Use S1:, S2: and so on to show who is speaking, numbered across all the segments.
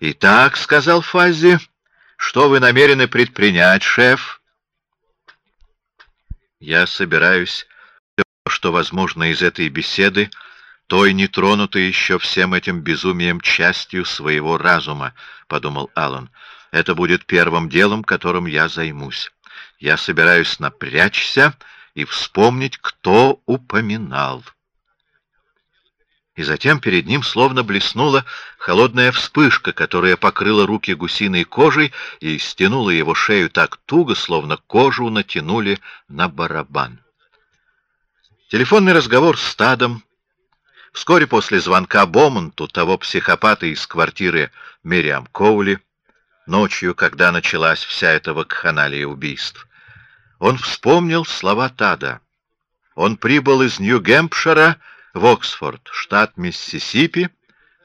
S1: «Итак», — сказал Фаззи, — «что вы намерены предпринять, шеф?» «Я собираюсь что возможно из этой беседы, той нетронутой еще всем этим безумием частью своего разума», — подумал Аллан. «Это будет первым делом, которым я займусь. Я собираюсь напрячься и вспомнить, кто упоминал» и затем перед ним словно блеснула холодная вспышка, которая покрыла руки гусиной кожей и стянула его шею так туго, словно кожу натянули на барабан. Телефонный разговор с стадом. Вскоре после звонка Бомонту, того психопата из квартиры Мириам Коули, ночью, когда началась вся эта вакханалия убийств, он вспомнил слова Тада. Он прибыл из Нью-Гэмпшира, в Оксфорд, штат Миссисипи,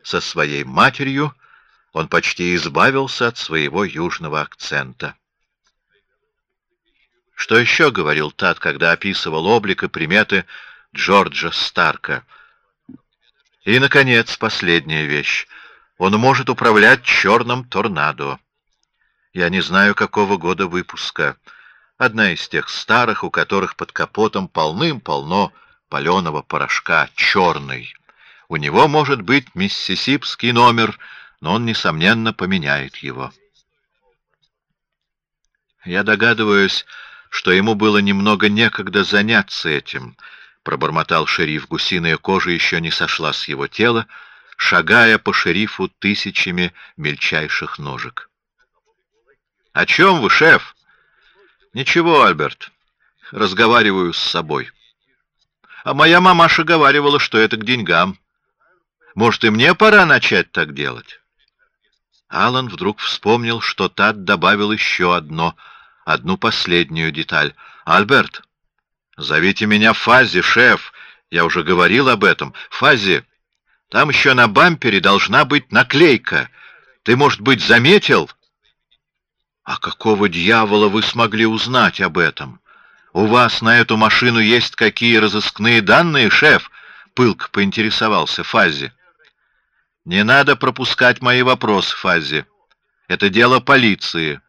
S1: со своей матерью, он почти избавился от своего южного акцента. Что еще говорил Тат, когда описывал облик и приметы Джорджа Старка? И, наконец, последняя вещь. Он может управлять черным торнадо. Я не знаю, какого года выпуска. Одна из тех старых, у которых под капотом полным-полно паленого порошка, черный. У него может быть миссисипский номер, но он, несомненно, поменяет его. Я догадываюсь, что ему было немного некогда заняться этим, пробормотал шериф. Гусиная кожа еще не сошла с его тела, шагая по шерифу тысячами мельчайших ножек. — О чем вы, шеф? — Ничего, Альберт. Разговариваю с собой. — а моя мамаша говаривала, что это к деньгам. Может, и мне пора начать так делать? Алан вдруг вспомнил, что Тат добавил еще одно, одну последнюю деталь. «Альберт, зовите меня Фази, шеф. Я уже говорил об этом. Фази, там еще на бампере должна быть наклейка. Ты, может быть, заметил?» «А какого дьявола вы смогли узнать об этом?» «У вас на эту машину есть какие разыскные данные, шеф?» — пылк поинтересовался Фази. «Не надо пропускать мои вопросы, Фази. Это дело полиции.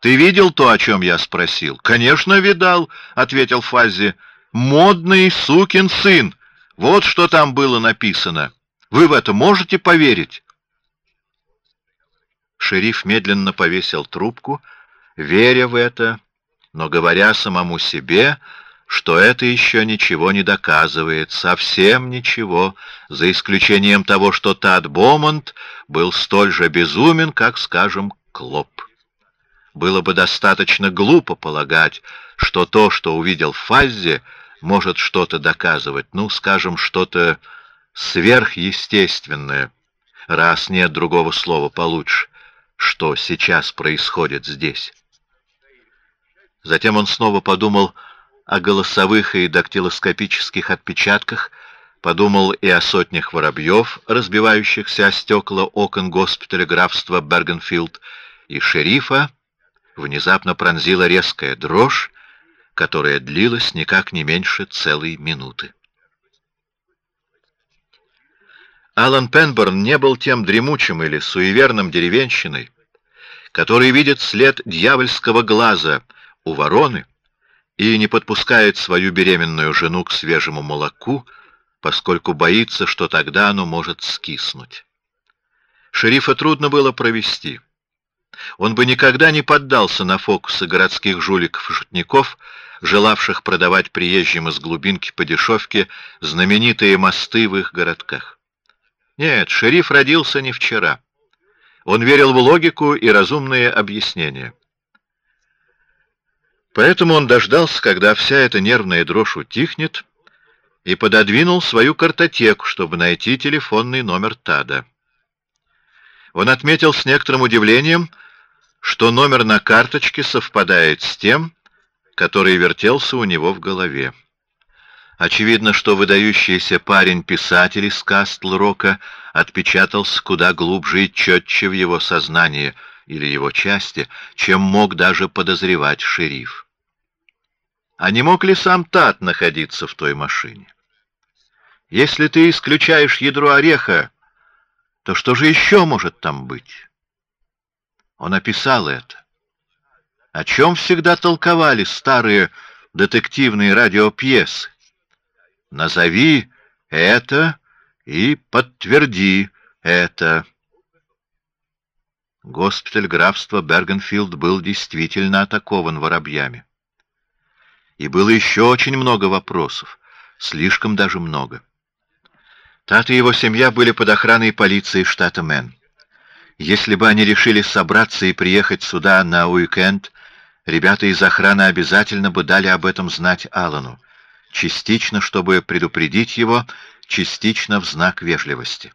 S1: Ты видел то, о чем я спросил?» «Конечно, видал», — ответил Фази. «Модный сукин сын. Вот что там было написано. Вы в это можете поверить?» Шериф медленно повесил трубку, веря в это, но говоря самому себе, что это еще ничего не доказывает, совсем ничего, за исключением того, что Тад Бомонд был столь же безумен, как, скажем, Клоп. Было бы достаточно глупо полагать, что то, что увидел Фаззи, может что-то доказывать, ну, скажем, что-то сверхъестественное, раз нет другого слова получше, что сейчас происходит здесь. Затем он снова подумал о голосовых и дактилоскопических отпечатках, подумал и о сотнях воробьев, разбивающихся о стекла окон госпиталя графства Бергенфилд, и шерифа внезапно пронзила резкая дрожь, которая длилась никак не меньше целой минуты. Алан Пенборн не был тем дремучим или суеверным деревенщиной, который видит след дьявольского глаза у вороны и не подпускает свою беременную жену к свежему молоку, поскольку боится, что тогда оно может скиснуть. Шерифа трудно было провести. Он бы никогда не поддался на фокусы городских жуликов и шутников, желавших продавать приезжим из глубинки по дешевке знаменитые мосты в их городках. Нет, шериф родился не вчера. Он верил в логику и разумные объяснения. Поэтому он дождался, когда вся эта нервная дрожь утихнет, и пододвинул свою картотеку, чтобы найти телефонный номер Тада. Он отметил с некоторым удивлением, что номер на карточке совпадает с тем, который вертелся у него в голове. Очевидно, что выдающийся парень-писатель из Кастл-Рока отпечатался куда глубже и четче в его сознании или его части, чем мог даже подозревать шериф. А не мог ли сам Тат находиться в той машине? Если ты исключаешь ядро ореха, то что же еще может там быть? Он описал это. О чем всегда толковали старые детективные радиопьесы? Назови это и подтверди это. Госпиталь графства Бергенфилд был действительно атакован воробьями. И было еще очень много вопросов, слишком даже много. Тат и его семья были под охраной полиции штата Мэн. Если бы они решили собраться и приехать сюда на уикенд, ребята из охраны обязательно бы дали об этом знать Алану, частично, чтобы предупредить его, частично в знак вежливости.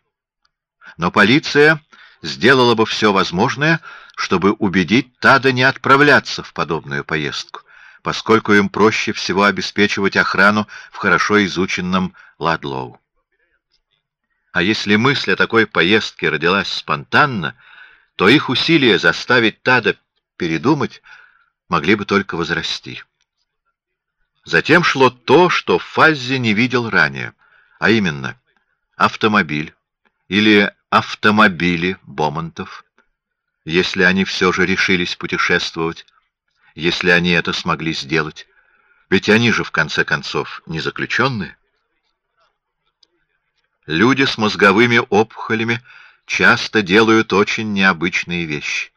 S1: Но полиция сделала бы все возможное, чтобы убедить Тада не отправляться в подобную поездку, поскольку им проще всего обеспечивать охрану в хорошо изученном Ладлоу. А если мысль о такой поездке родилась спонтанно, то их усилия заставить Тада передумать могли бы только возрасти. Затем шло то, что Фаззи не видел ранее, а именно автомобиль или автомобили Бомонтов, если они все же решились путешествовать, если они это смогли сделать, ведь они же в конце концов не заключенные. Люди с мозговыми опухолями часто делают очень необычные вещи.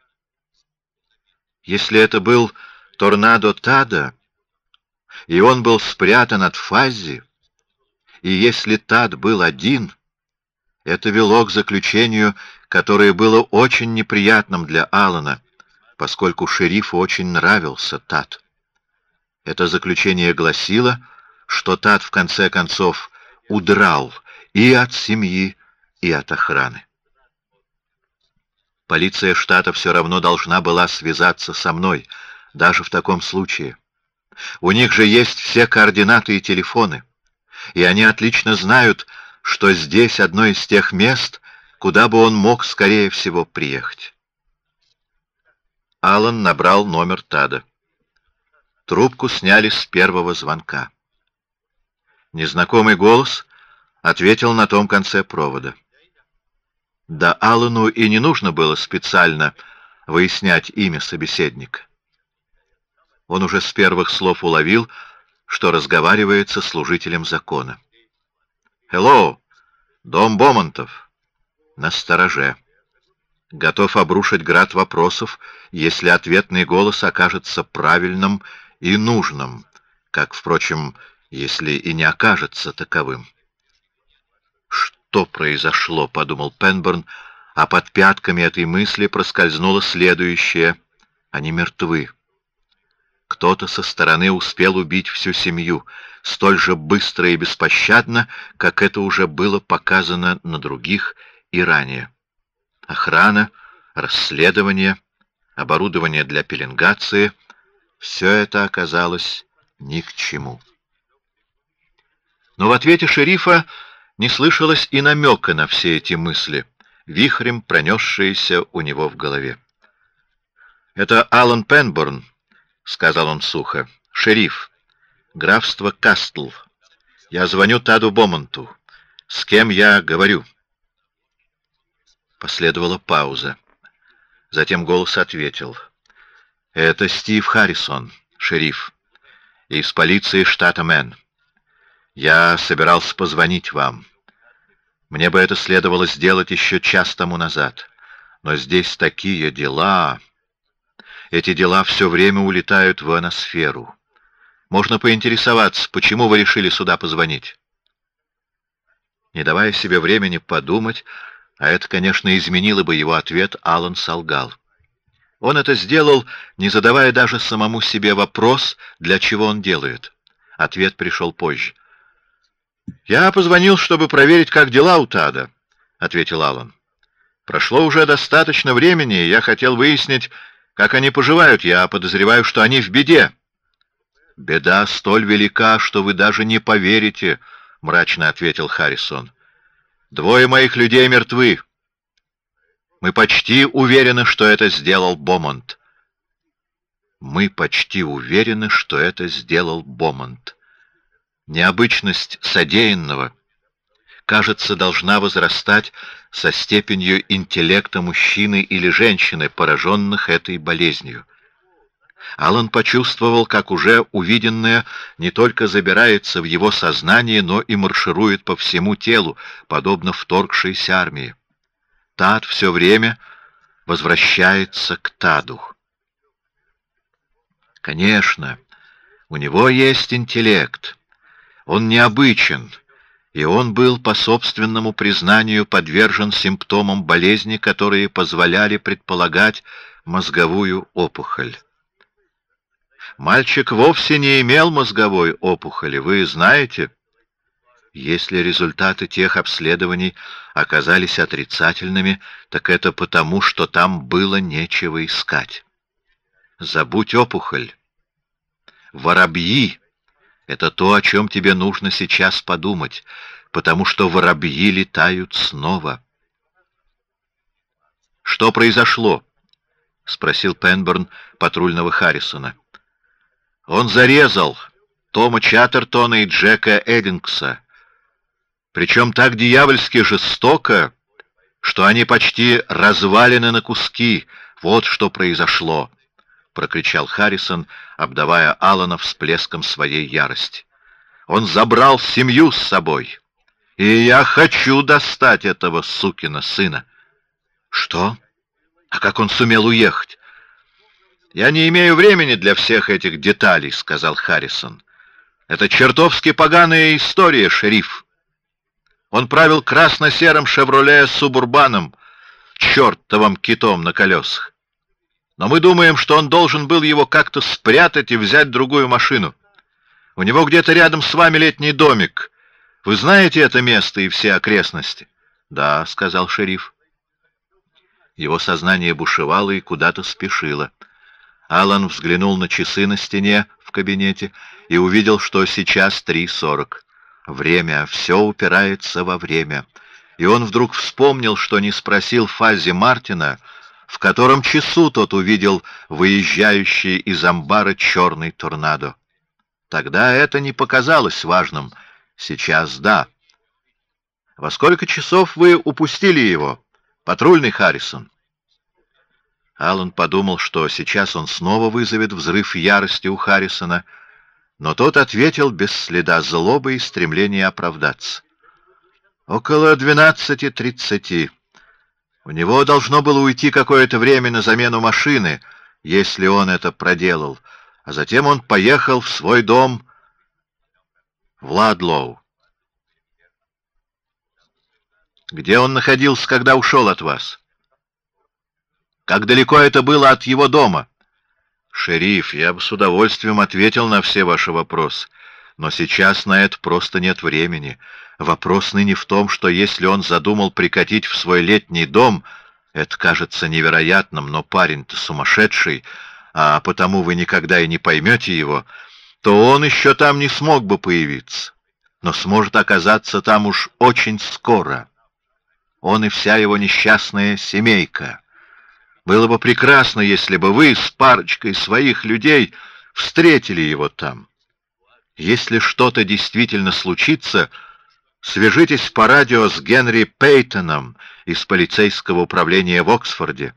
S1: Если это был торнадо Тада, и он был спрятан от Фази, и если Тад был один, это вело к заключению, которое было очень неприятным для Алана, поскольку шерифу очень нравился Тад. Это заключение гласило, что Тад в конце концов удрал и от семьи, и от охраны. Полиция штата все равно должна была связаться со мной, даже в таком случае. У них же есть все координаты и телефоны, и они отлично знают, что здесь одно из тех мест, куда бы он мог скорее всего приехать. Алан набрал номер Тада. Трубку сняли с первого звонка. Незнакомый голос ответил на том конце провода. Да Аллану и не нужно было специально выяснять имя собеседника. Он уже с первых слов уловил, что разговаривает со служителем закона. «Хеллоу! Дом Бомонтов!» На стороже. Готов обрушить град вопросов, если ответный голос окажется правильным и нужным, как, впрочем, если и не окажется таковым что произошло, — подумал Пенберн, а под пятками этой мысли проскользнуло следующее. Они мертвы. Кто-то со стороны успел убить всю семью, столь же быстро и беспощадно, как это уже было показано на других и ранее. Охрана, расследование, оборудование для пеленгации — все это оказалось ни к чему. Но в ответе шерифа не слышалось и намека на все эти мысли, вихрем пронесшиеся у него в голове. «Это Алан Пенборн», — сказал он сухо, — «шериф, графство Кастл. Я звоню Таду Бомонту. С кем я говорю?» Последовала пауза. Затем голос ответил. «Это Стив Харрисон, шериф, из полиции штата Мэн. Я собирался позвонить вам. Мне бы это следовало сделать еще час тому назад. Но здесь такие дела... Эти дела все время улетают в аносферу. Можно поинтересоваться, почему вы решили сюда позвонить? Не давая себе времени подумать, а это, конечно, изменило бы его ответ, Алан солгал. Он это сделал, не задавая даже самому себе вопрос, для чего он делает. Ответ пришел позже. «Я позвонил, чтобы проверить, как дела у Тада», — ответил Аллан. «Прошло уже достаточно времени, и я хотел выяснить, как они поживают. Я подозреваю, что они в беде». «Беда столь велика, что вы даже не поверите», — мрачно ответил Харрисон. «Двое моих людей мертвы. Мы почти уверены, что это сделал Бомонт». «Мы почти уверены, что это сделал Бомонт» необычность содеянного, кажется, должна возрастать со степенью интеллекта мужчины или женщины, пораженных этой болезнью. Алан почувствовал, как уже увиденное не только забирается в его сознание, но и марширует по всему телу, подобно вторгшейся армии. Тад все время возвращается к Таду. Конечно, у него есть интеллект. Он необычен, и он был по собственному признанию подвержен симптомам болезни, которые позволяли предполагать мозговую опухоль. Мальчик вовсе не имел мозговой опухоли, вы знаете? Если результаты тех обследований оказались отрицательными, так это потому, что там было нечего искать. Забудь опухоль. Воробьи — это то, о чем тебе нужно сейчас подумать, потому что воробьи летают снова. Что произошло? — спросил Пенберн патрульного Харрисона. Он зарезал Тома Чаттертона и Джека Эдингса, причем так дьявольски жестоко, что они почти развалены на куски. Вот что произошло, — прокричал Харрисон, обдавая Алана всплеском своей ярости. Он забрал семью с собой, и я хочу достать этого сукина сына. Что? А как он сумел уехать? «Я не имею времени для всех этих деталей», — сказал Харрисон. «Это чертовски поганая история, шериф. Он правил красно-серым «Шевроле» Субурбаном, чертовым китом на колесах. Но мы думаем, что он должен был его как-то спрятать и взять другую машину. У него где-то рядом с вами летний домик. Вы знаете это место и все окрестности?» «Да», — сказал шериф. Его сознание бушевало и куда-то спешило. Алан взглянул на часы на стене в кабинете и увидел, что сейчас три сорок. Время, все упирается во время. И он вдруг вспомнил, что не спросил Фази Мартина, в котором часу тот увидел выезжающий из амбара черный торнадо. Тогда это не показалось важным. Сейчас да. Во сколько часов вы упустили его, патрульный Харрисон? Аллан подумал, что сейчас он снова вызовет взрыв ярости у Харрисона, но тот ответил без следа злобы и стремления оправдаться. «Около двенадцати тридцати. У него должно было уйти какое-то время на замену машины, если он это проделал, а затем он поехал в свой дом в Ладлоу. Где он находился, когда ушел от вас?» Как далеко это было от его дома? Шериф, я бы с удовольствием ответил на все ваши вопросы, но сейчас на это просто нет времени. Вопрос ныне в том, что если он задумал прикатить в свой летний дом, это кажется невероятным, но парень-то сумасшедший, а потому вы никогда и не поймете его, то он еще там не смог бы появиться, но сможет оказаться там уж очень скоро. Он и вся его несчастная семейка. Было бы прекрасно, если бы вы с парочкой своих людей встретили его там. Если что-то действительно случится, свяжитесь по радио с Генри Пейтоном из полицейского управления в Оксфорде,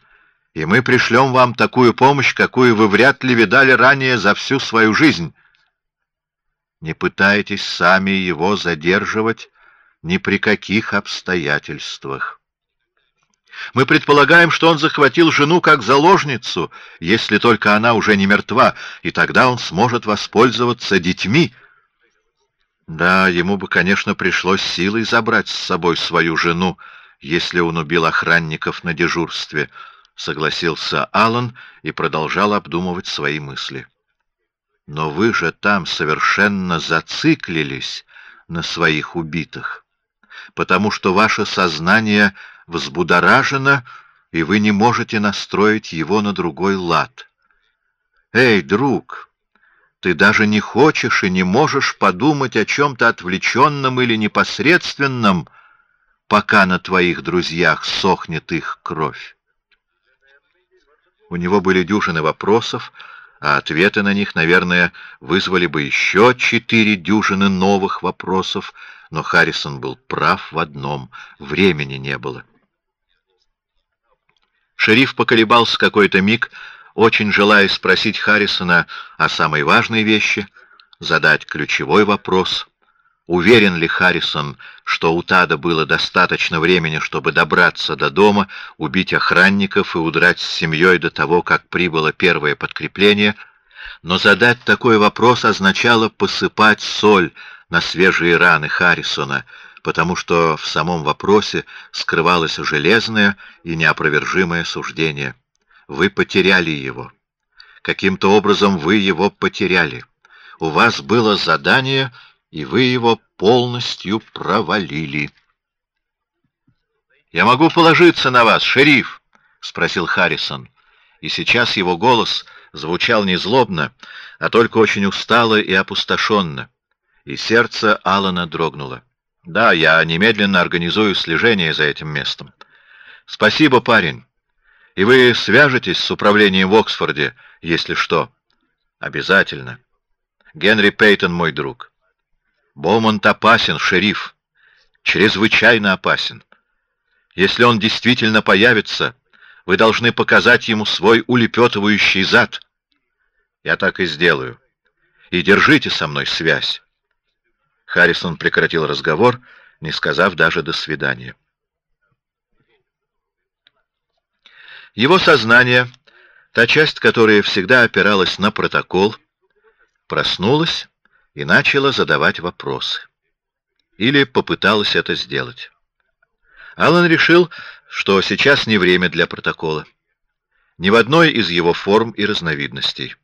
S1: и мы пришлем вам такую помощь, какую вы вряд ли видали ранее за всю свою жизнь. Не пытайтесь сами его задерживать ни при каких обстоятельствах. Мы предполагаем, что он захватил жену как заложницу, если только она уже не мертва, и тогда он сможет воспользоваться детьми. Да, ему бы, конечно, пришлось силой забрать с собой свою жену, если он убил охранников на дежурстве, согласился Аллан и продолжал обдумывать свои мысли. Но вы же там совершенно зациклились на своих убитых, потому что ваше сознание — взбудоражено, и вы не можете настроить его на другой лад. Эй, друг, ты даже не хочешь и не можешь подумать о чем-то отвлеченном или непосредственном, пока на твоих друзьях сохнет их кровь. У него были дюжины вопросов, а ответы на них, наверное, вызвали бы еще четыре дюжины новых вопросов, но Харрисон был прав в одном — времени не было. Шериф поколебался какой-то миг, очень желая спросить Харрисона о самой важной вещи, задать ключевой вопрос. Уверен ли Харрисон, что у Тада было достаточно времени, чтобы добраться до дома, убить охранников и удрать с семьей до того, как прибыло первое подкрепление? Но задать такой вопрос означало посыпать соль на свежие раны Харрисона, потому что в самом вопросе скрывалось железное и неопровержимое суждение. Вы потеряли его. Каким-то образом вы его потеряли. У вас было задание и вы его полностью провалили. «Я могу положиться на вас, шериф?» — спросил Харрисон. И сейчас его голос звучал не злобно, а только очень устало и опустошенно. И сердце Алана дрогнуло. «Да, я немедленно организую слежение за этим местом. Спасибо, парень. И вы свяжетесь с управлением в Оксфорде, если что?» «Обязательно. Генри Пейтон мой друг». Бомонт опасен, шериф. Чрезвычайно опасен. Если он действительно появится, вы должны показать ему свой улепетывающий зад. Я так и сделаю. И держите со мной связь. Харрисон прекратил разговор, не сказав даже «до свидания». Его сознание, та часть, которая всегда опиралась на протокол, проснулась и начала задавать вопросы. Или попыталась это сделать. Алан решил, что сейчас не время для протокола. Ни в одной из его форм и разновидностей.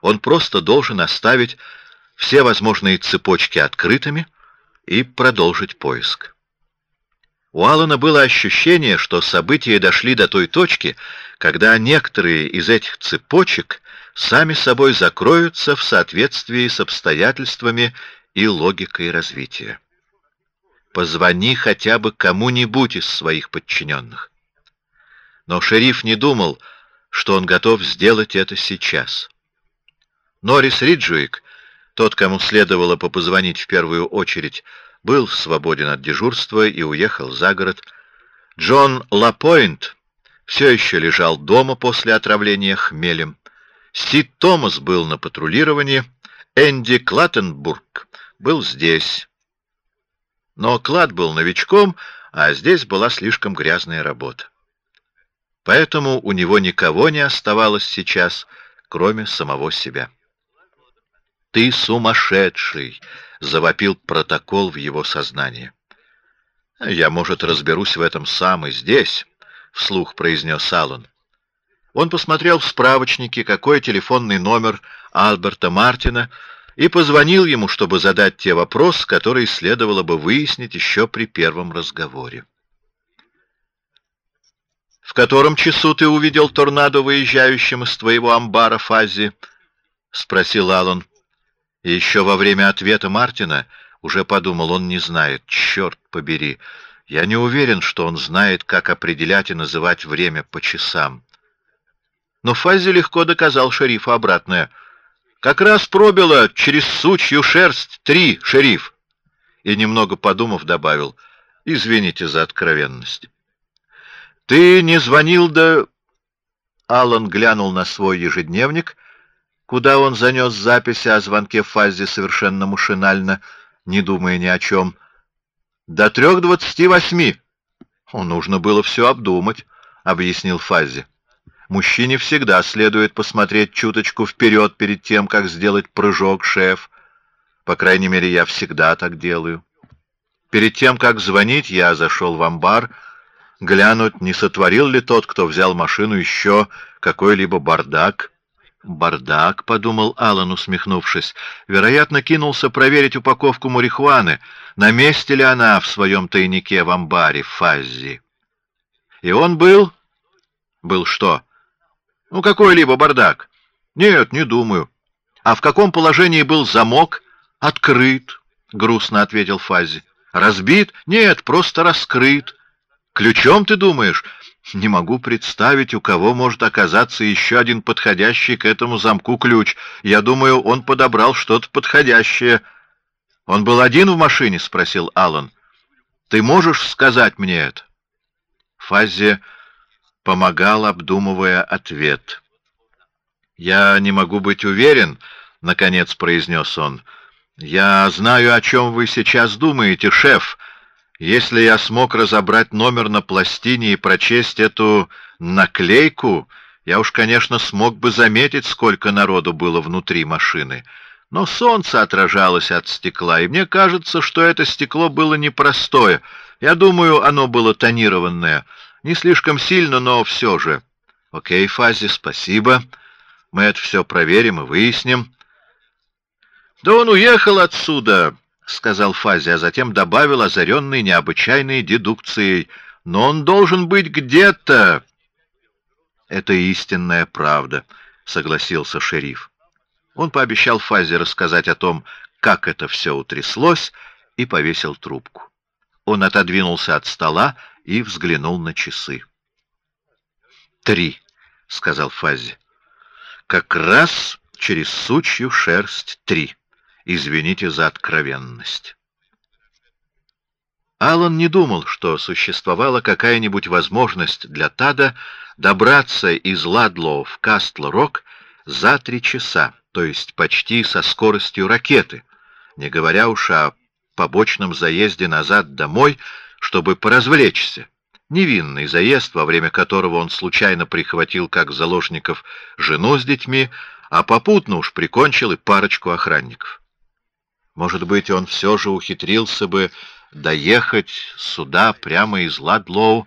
S1: Он просто должен оставить все возможные цепочки открытыми и продолжить поиск. У Алана было ощущение, что события дошли до той точки, когда некоторые из этих цепочек сами собой закроются в соответствии с обстоятельствами и логикой развития. Позвони хотя бы кому-нибудь из своих подчиненных. Но шериф не думал, что он готов сделать это сейчас. Норрис Риджуик, тот, кому следовало по позвонить в первую очередь, был свободен от дежурства и уехал за город. Джон Лапойнт все еще лежал дома после отравления хмелем. Сид Томас был на патрулировании, Энди Клаттенбург был здесь. Но Клад был новичком, а здесь была слишком грязная работа. Поэтому у него никого не оставалось сейчас, кроме самого себя. «Ты сумасшедший!» — завопил протокол в его сознании. «Я, может, разберусь в этом сам и здесь», — вслух произнес Аллан. Он посмотрел в справочнике, какой телефонный номер Альберта Мартина, и позвонил ему, чтобы задать те вопросы, которые следовало бы выяснить еще при первом разговоре. «В котором часу ты увидел торнадо, выезжающим из твоего амбара, Фази?» — спросил Аллан. И еще во время ответа Мартина уже подумал, он не знает. Черт побери! Я не уверен, что он знает, как определять и называть время по часам. Но Фаззи легко доказал шерифу обратное. «Как раз пробило через сучью шерсть три, шериф!» И, немного подумав, добавил, «Извините за откровенность». «Ты не звонил да...» Аллан глянул на свой ежедневник, куда он занес записи о звонке Фаззи совершенно машинально, не думая ни о чем. «До трех двадцати восьми». «Нужно было все обдумать», — объяснил Фаззи. Мужчине всегда следует посмотреть чуточку вперед перед тем, как сделать прыжок, шеф. По крайней мере, я всегда так делаю. Перед тем, как звонить, я зашел в амбар, глянуть, не сотворил ли тот, кто взял машину, еще какой-либо бардак. «Бардак», — подумал Аллан, усмехнувшись, — вероятно, кинулся проверить упаковку марихуаны, на месте ли она в своем тайнике в амбаре, в Фаззи. И он был... Был что? Ну, какой-либо бардак. Нет, не думаю. А в каком положении был замок? Открыт, грустно ответил Фази. Разбит? Нет, просто раскрыт. Ключом, ты думаешь? Не могу представить, у кого может оказаться еще один подходящий к этому замку ключ. Я думаю, он подобрал что-то подходящее. Он был один в машине, спросил Аллан. Ты можешь сказать мне это? Фази помогал, обдумывая ответ. Я не могу быть уверен, наконец произнес он. Я знаю, о чем вы сейчас думаете, шеф. Если я смог разобрать номер на пластине и прочесть эту наклейку, я уж, конечно, смог бы заметить, сколько народу было внутри машины. Но солнце отражалось от стекла, и мне кажется, что это стекло было непростое. Я думаю, оно было тонированное, не слишком сильно, но все же. Окей, Фази, спасибо. Мы это все проверим и выясним. Да он уехал отсюда, — сказал Фази, а затем добавил, озаренный необычайной дедукцией, — «но он должен быть где-то». «Это истинная правда», — согласился шериф. Он пообещал Фазе рассказать о том, как это все утряслось, и повесил трубку. Он отодвинулся от стола и взглянул на часы. «Три», — сказал Фази. «Как раз через сучью шерсть три». Извините за откровенность. Алан не думал, что существовала какая-нибудь возможность для Тада добраться из Ладлоу в Кастл-Рок за три часа, то есть почти со скоростью ракеты, не говоря уж о побочном заезде назад домой, чтобы поразвлечься. Невинный заезд, во время которого он случайно прихватил как заложников жену с детьми, а попутно уж прикончил и парочку охранников. Может быть, он все же ухитрился бы доехать сюда прямо из Ладлоу,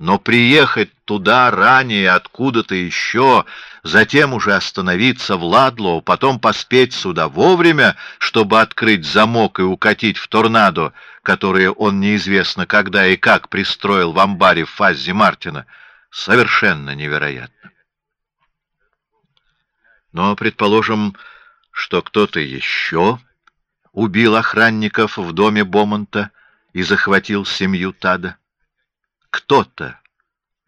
S1: но приехать туда ранее, откуда-то еще, затем уже остановиться в Ладлоу, потом поспеть сюда вовремя, чтобы открыть замок и укатить в торнадо, которое он неизвестно когда и как пристроил в амбаре Фаззи Мартина, совершенно невероятно. Но, предположим, что кто-то еще убил охранников в доме Бомонта и захватил семью Тада. Кто-то,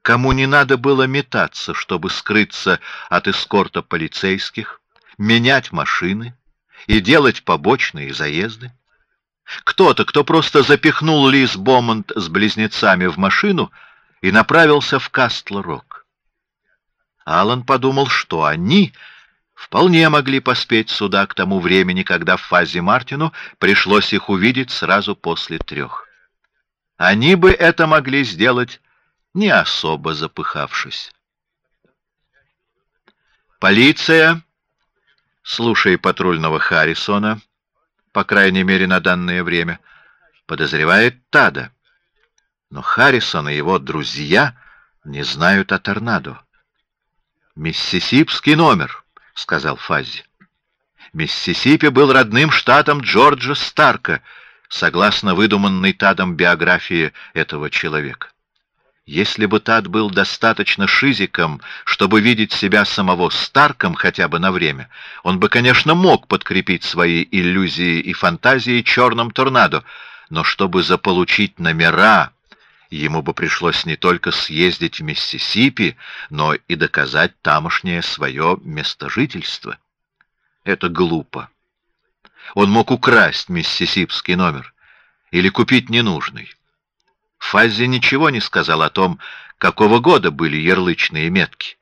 S1: кому не надо было метаться, чтобы скрыться от эскорта полицейских, менять машины и делать побочные заезды. Кто-то, кто просто запихнул Лиз Бомонт с близнецами в машину и направился в Кастл-Рок. Алан подумал, что они вполне могли поспеть сюда к тому времени, когда в фазе Мартину пришлось их увидеть сразу после трех. Они бы это могли сделать, не особо запыхавшись. Полиция, слушая патрульного Харрисона, по крайней мере на данное время, подозревает Тада. Но Харрисон и его друзья не знают о торнадо. Миссисипский номер —— сказал Фаззи. Миссисипи был родным штатом Джорджа Старка, согласно выдуманной Тадом биографии этого человека. Если бы Тад был достаточно шизиком, чтобы видеть себя самого Старком хотя бы на время, он бы, конечно, мог подкрепить свои иллюзии и фантазии черным торнадо, но чтобы заполучить номера, ему бы пришлось не только съездить в Миссисипи, но и доказать тамошнее свое местожительство. Это глупо. Он мог украсть миссисипский номер или купить ненужный. Фаззи ничего не сказал о том, какого года были ярлычные метки.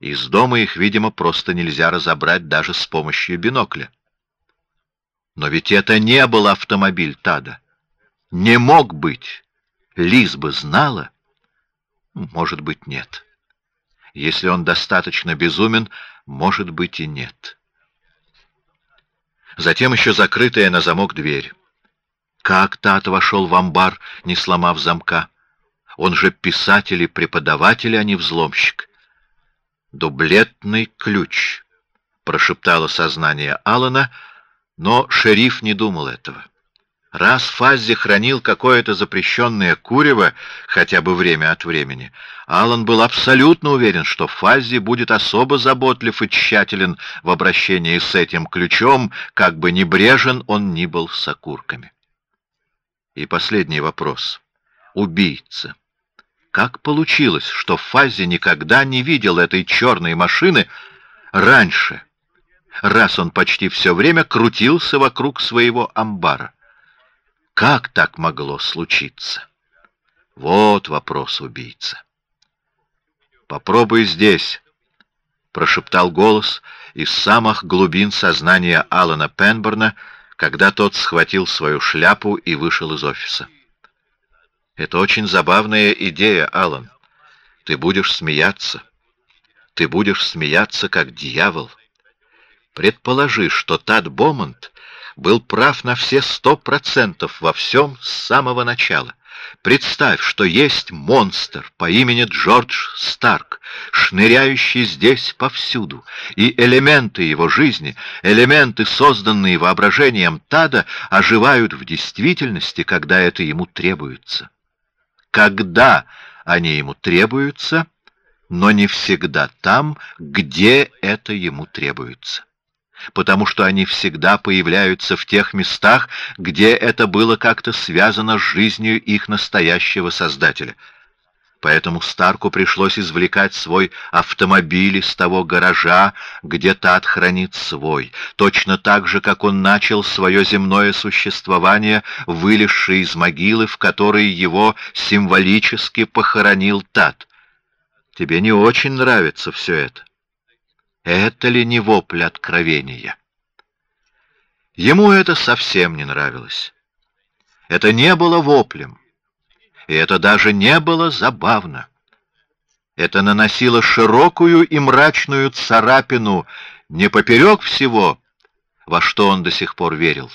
S1: Из дома их, видимо, просто нельзя разобрать даже с помощью бинокля. Но ведь это не был автомобиль Тада. Не мог быть. Лиз бы знала? Может быть, нет. Если он достаточно безумен, может быть и нет. Затем еще закрытая на замок дверь. Как Тат вошел в амбар, не сломав замка? Он же писатель и преподаватель, а не взломщик. Дублетный ключ, прошептало сознание Алана, но шериф не думал этого. Раз Фаззи хранил какое-то запрещенное курево, хотя бы время от времени, Алан был абсолютно уверен, что Фаззи будет особо заботлив и тщателен в обращении с этим ключом, как бы небрежен он ни был с окурками. И последний вопрос. Убийца. Как получилось, что Фази никогда не видел этой черной машины раньше, раз он почти все время крутился вокруг своего амбара? Как так могло случиться? Вот вопрос убийца. Попробуй здесь, прошептал голос из самых глубин сознания Алана Пенберна, когда тот схватил свою шляпу и вышел из офиса. Это очень забавная идея, Алан. Ты будешь смеяться. Ты будешь смеяться как дьявол. Предположи, что Тад Бомонд был прав на все сто процентов во всем с самого начала. Представь, что есть монстр по имени Джордж Старк, шныряющий здесь повсюду, и элементы его жизни, элементы, созданные воображением Тада, оживают в действительности, когда это ему требуется. Когда они ему требуются, но не всегда там, где это ему требуется потому что они всегда появляются в тех местах, где это было как-то связано с жизнью их настоящего создателя. Поэтому Старку пришлось извлекать свой автомобиль из того гаража, где Тат хранит свой, точно так же, как он начал свое земное существование, вылезший из могилы, в которой его символически похоронил Тат. Тебе не очень нравится все это? Это ли не вопль откровения? Ему это совсем не нравилось. Это не было воплем, и это даже не было забавно. Это наносило широкую и мрачную царапину не поперек всего, во что он до сих пор верил,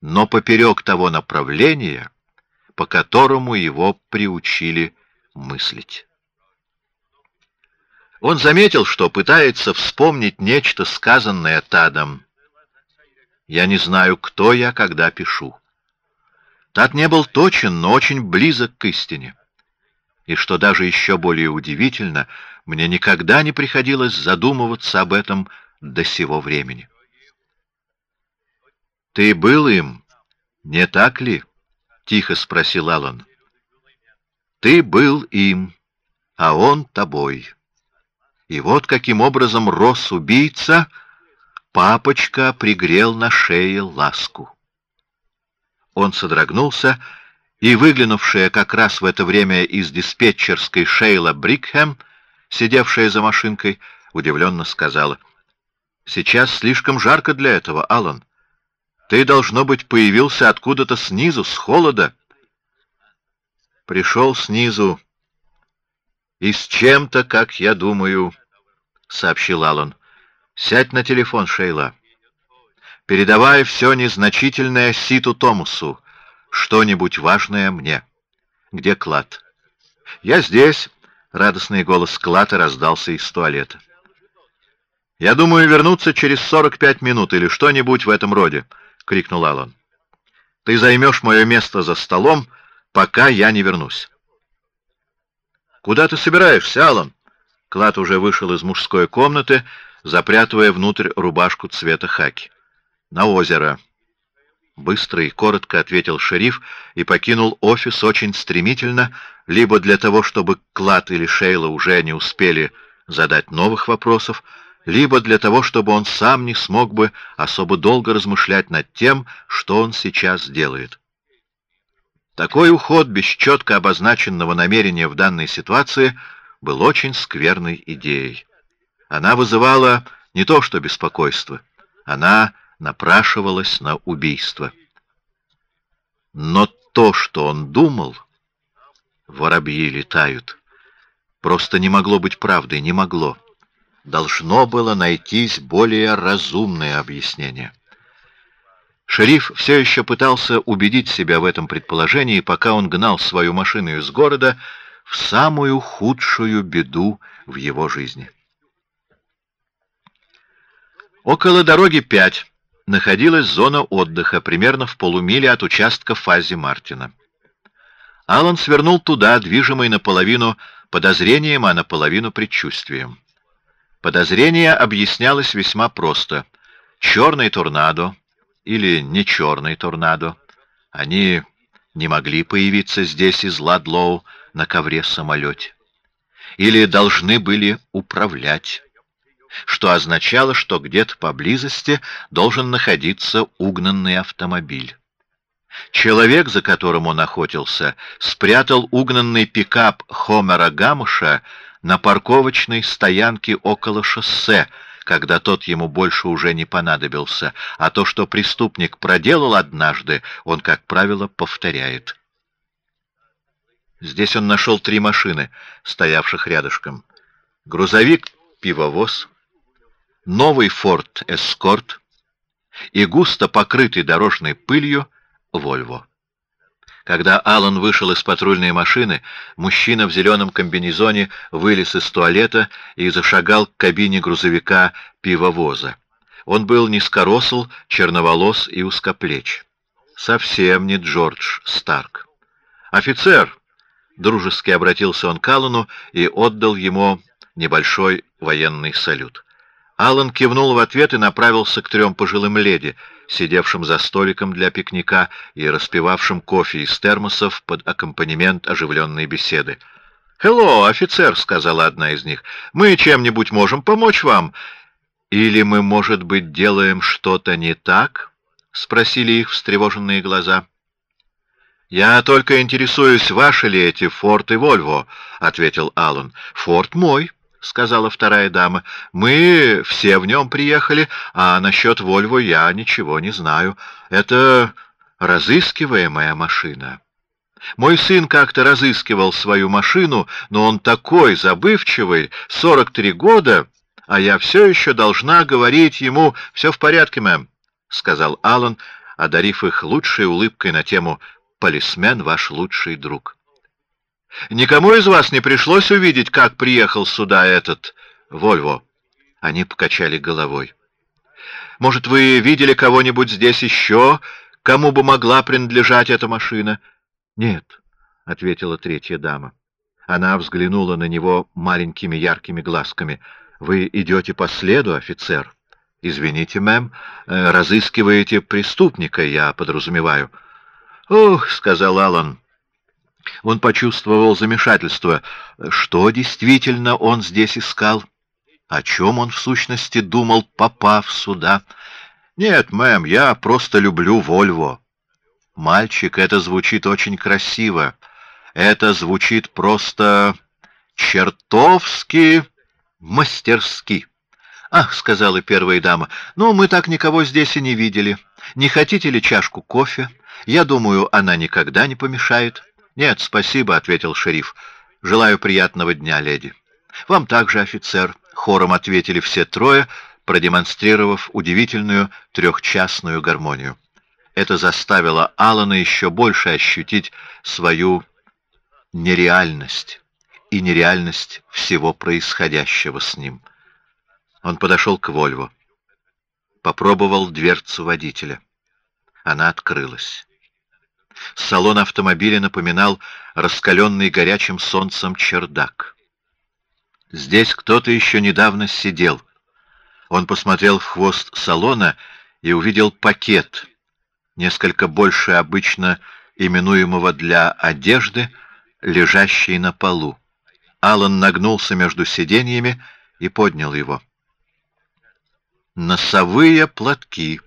S1: но поперек того направления, по которому его приучили мыслить. Он заметил, что пытается вспомнить нечто сказанное Тадом. Я не знаю, кто я, когда пишу. Тад не был точен, но очень близок к истине. И что даже еще более удивительно, мне никогда не приходилось задумываться об этом до сего времени. Ты был им, не так ли? тихо спросил Аллан. Ты был им, а он тобой. И вот каким образом рос убийца, папочка пригрел на шее ласку. Он содрогнулся, и выглянувшая как раз в это время из диспетчерской Шейла Брикхэм, сидевшая за машинкой, удивленно сказала: "Сейчас слишком жарко для этого, Алан. Ты должно быть появился откуда-то снизу, с холода." Пришел снизу, и с чем-то, как я думаю, сообщил Аллан. Сядь на телефон, Шейла. Передавай все незначительное Ситу Томасу, что-нибудь важное мне. Где Клад? Я здесь. Радостный голос Клата раздался из туалета. Я думаю вернуться через сорок пять минут или что-нибудь в этом роде, крикнул Аллан. Ты займешь мое место за столом, пока я не вернусь. Куда ты собираешься, Алан? Клад уже вышел из мужской комнаты, запрятывая внутрь рубашку цвета хаки. На озеро. Быстро и коротко ответил шериф и покинул офис очень стремительно, либо для того, чтобы Клад или Шейла уже не успели задать новых вопросов, либо для того, чтобы он сам не смог бы особо долго размышлять над тем, что он сейчас делает. Такой уход без четко обозначенного намерения в данной ситуации был очень скверной идеей. Она вызывала не то что беспокойство, она напрашивалась на убийство. Но то, что он думал, воробьи летают, просто не могло быть правдой, не могло. Должно было найтись более разумное объяснение. Шериф все еще пытался убедить себя в этом предположении, пока он гнал свою машину из города в самую худшую беду в его жизни. Около дороги 5 находилась зона отдыха, примерно в полумиле от участка Фази Мартина. Алан свернул туда, движимый наполовину подозрением, а наполовину предчувствием. Подозрение объяснялось весьма просто: черный торнадо или не черный торнадо. Они не могли появиться здесь из Ладлоу, на ковре-самолете. Или должны были управлять, что означало, что где-то поблизости должен находиться угнанный автомобиль. Человек, за которым он охотился, спрятал угнанный пикап Хомера Гамуша на парковочной стоянке около шоссе, когда тот ему больше уже не понадобился, а то, что преступник проделал однажды, он, как правило, повторяет. Здесь он нашел три машины, стоявших рядышком. Грузовик-пивовоз, новый Форд Эскорт и густо покрытый дорожной пылью Вольво. Когда Аллан вышел из патрульной машины, мужчина в зеленом комбинезоне вылез из туалета и зашагал к кабине грузовика пивовоза. Он был низкоросл, черноволос и узкоплеч. Совсем не Джордж Старк. «Офицер!» — дружески обратился он к Аллану и отдал ему небольшой военный салют. Аллан кивнул в ответ и направился к трем пожилым леди, сидевшим за столиком для пикника и распивавшим кофе из термосов под аккомпанемент оживленной беседы. «Хелло, офицер», — сказала одна из них, — «мы чем-нибудь можем помочь вам?» «Или мы, может быть, делаем что-то не так?» — спросили их встревоженные глаза. «Я только интересуюсь, ваши ли эти Форд и Вольво», — ответил Аллан. «Форд мой», — сказала вторая дама. «Мы все в нем приехали, а насчет Вольво я ничего не знаю. Это разыскиваемая машина». Мой сын как-то разыскивал свою машину, но он такой забывчивый, сорок три года, а я все еще должна говорить ему «все в порядке, мэм», — сказал Аллан, одарив их лучшей улыбкой на тему «Полисмен ваш лучший друг». Никому из вас не пришлось увидеть, как приехал сюда этот Вольво? Они покачали головой. Может, вы видели кого-нибудь здесь еще, кому бы могла принадлежать эта машина? Нет, — ответила третья дама. Она взглянула на него маленькими яркими глазками. Вы идете по следу, офицер? Извините, мэм, э, разыскиваете преступника, я подразумеваю. Ох, — сказал Аллан, — он почувствовал замешательство. Что действительно он здесь искал? О чем он в сущности думал, попав сюда? Нет, мэм, я просто люблю Вольво. Мальчик, это звучит очень красиво. Это звучит просто чертовски мастерски. «Ах», — сказала первая дама, — «ну, мы так никого здесь и не видели. Не хотите ли чашку кофе? Я думаю, она никогда не помешает». «Нет, спасибо», — ответил шериф. «Желаю приятного дня, леди». «Вам также, офицер», — хором ответили все трое, продемонстрировав удивительную трехчастную гармонию. Это заставило Алана еще больше ощутить свою нереальность и нереальность всего происходящего с ним. Он подошел к Вольво. Попробовал дверцу водителя. Она открылась. Салон автомобиля напоминал раскаленный горячим солнцем чердак. Здесь кто-то еще недавно сидел. Он посмотрел в хвост салона и увидел пакет, несколько больше обычно именуемого для одежды, лежащий на полу. Алан нагнулся между сиденьями и поднял его. Носовые платки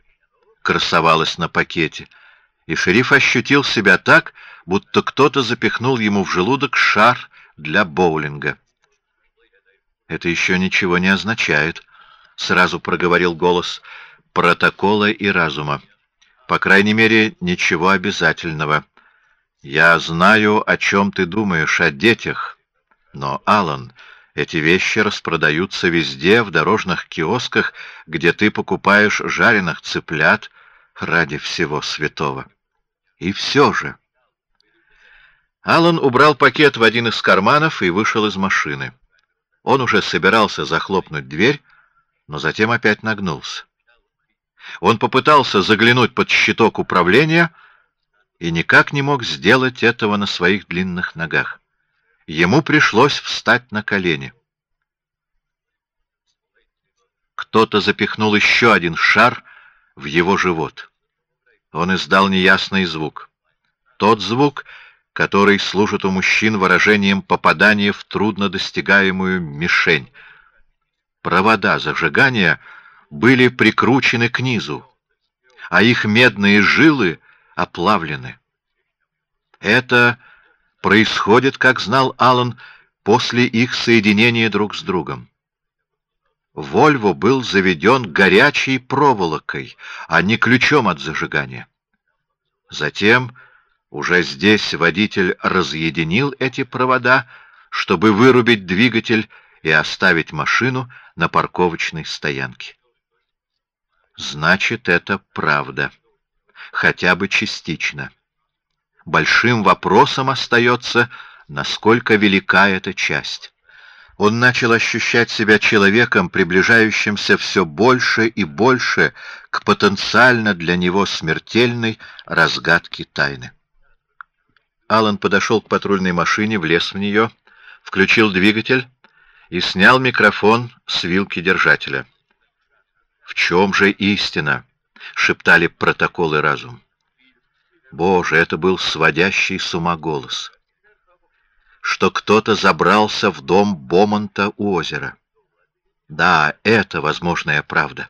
S1: красовалось на пакете — и шериф ощутил себя так, будто кто-то запихнул ему в желудок шар для боулинга. «Это еще ничего не означает», — сразу проговорил голос протокола и разума. «По крайней мере, ничего обязательного. Я знаю, о чем ты думаешь, о детях. Но, Алан, эти вещи распродаются везде, в дорожных киосках, где ты покупаешь жареных цыплят ради всего святого». И все же... Алан убрал пакет в один из карманов и вышел из машины. Он уже собирался захлопнуть дверь, но затем опять нагнулся. Он попытался заглянуть под щиток управления и никак не мог сделать этого на своих длинных ногах. Ему пришлось встать на колени. Кто-то запихнул еще один шар в его живот. Он издал неясный звук. Тот звук, который служит у мужчин выражением попадания в труднодостигаемую мишень. Провода зажигания были прикручены к низу, а их медные жилы оплавлены. Это происходит, как знал Аллан, после их соединения друг с другом. Вольво был заведен горячей проволокой, а не ключом от зажигания. Затем уже здесь водитель разъединил эти провода, чтобы вырубить двигатель и оставить машину на парковочной стоянке. Значит, это правда, хотя бы частично. Большим вопросом остается, насколько велика эта часть. Он начал ощущать себя человеком, приближающимся все больше и больше к потенциально для него смертельной разгадке тайны. Алан подошел к патрульной машине, влез в нее, включил двигатель и снял микрофон с вилки держателя. В чем же истина? шептали протоколы разум. Боже, это был сводящий с ума голос что кто-то забрался в дом Бомонта у озера. Да, это возможная правда.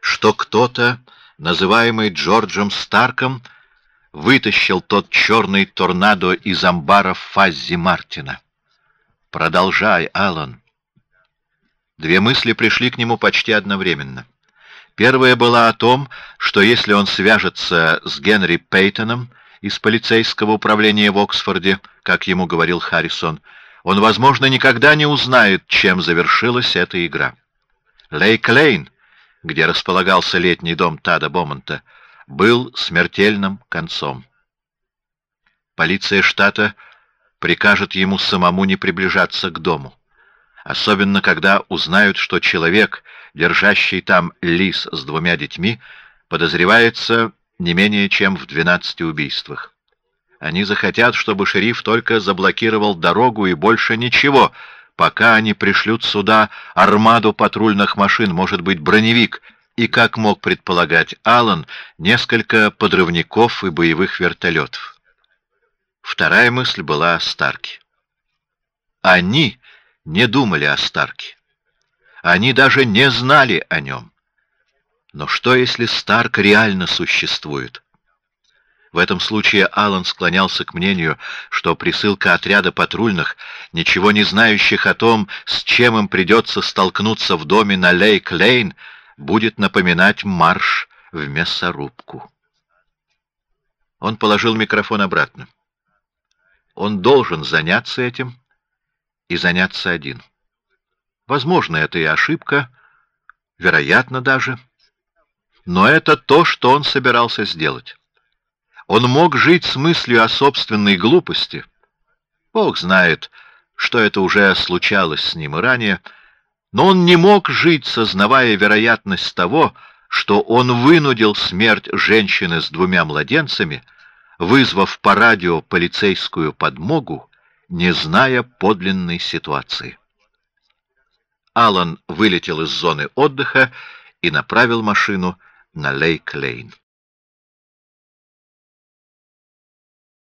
S1: Что кто-то, называемый Джорджем Старком, вытащил тот черный торнадо из амбара Фаззи Мартина. Продолжай, Алан. Две мысли пришли к нему почти одновременно. Первая была о том, что если он свяжется с Генри Пейтоном из полицейского управления в Оксфорде, как ему говорил Харрисон, он, возможно, никогда не узнает, чем завершилась эта игра. Лейк-Лейн, где располагался летний дом Тада Бомонта, был смертельным концом. Полиция штата прикажет ему самому не приближаться к дому, особенно когда узнают, что человек, держащий там лис с двумя детьми, подозревается не менее чем в двенадцати убийствах. Они захотят, чтобы шериф только заблокировал дорогу и больше ничего, пока они пришлют сюда армаду патрульных машин, может быть, броневик, и, как мог предполагать Аллан, несколько подрывников и боевых вертолетов. Вторая мысль была о Старке. Они не думали о Старке. Они даже не знали о нем. Но что, если Старк реально существует? В этом случае Аллан склонялся к мнению, что присылка отряда патрульных, ничего не знающих о том, с чем им придется столкнуться в доме на Лейк-Лейн, будет напоминать марш в мясорубку. Он положил микрофон обратно. Он должен заняться этим и заняться один. Возможно, это и ошибка, вероятно даже. Но это то, что он собирался сделать. Он мог жить с мыслью о собственной глупости. Бог знает, что это уже случалось с ним и ранее, но он не мог жить, сознавая вероятность того, что он вынудил смерть женщины с двумя младенцами, вызвав по радио полицейскую подмогу, не зная подлинной ситуации. Алан вылетел из зоны отдыха и направил машину на Лейк-Лейн.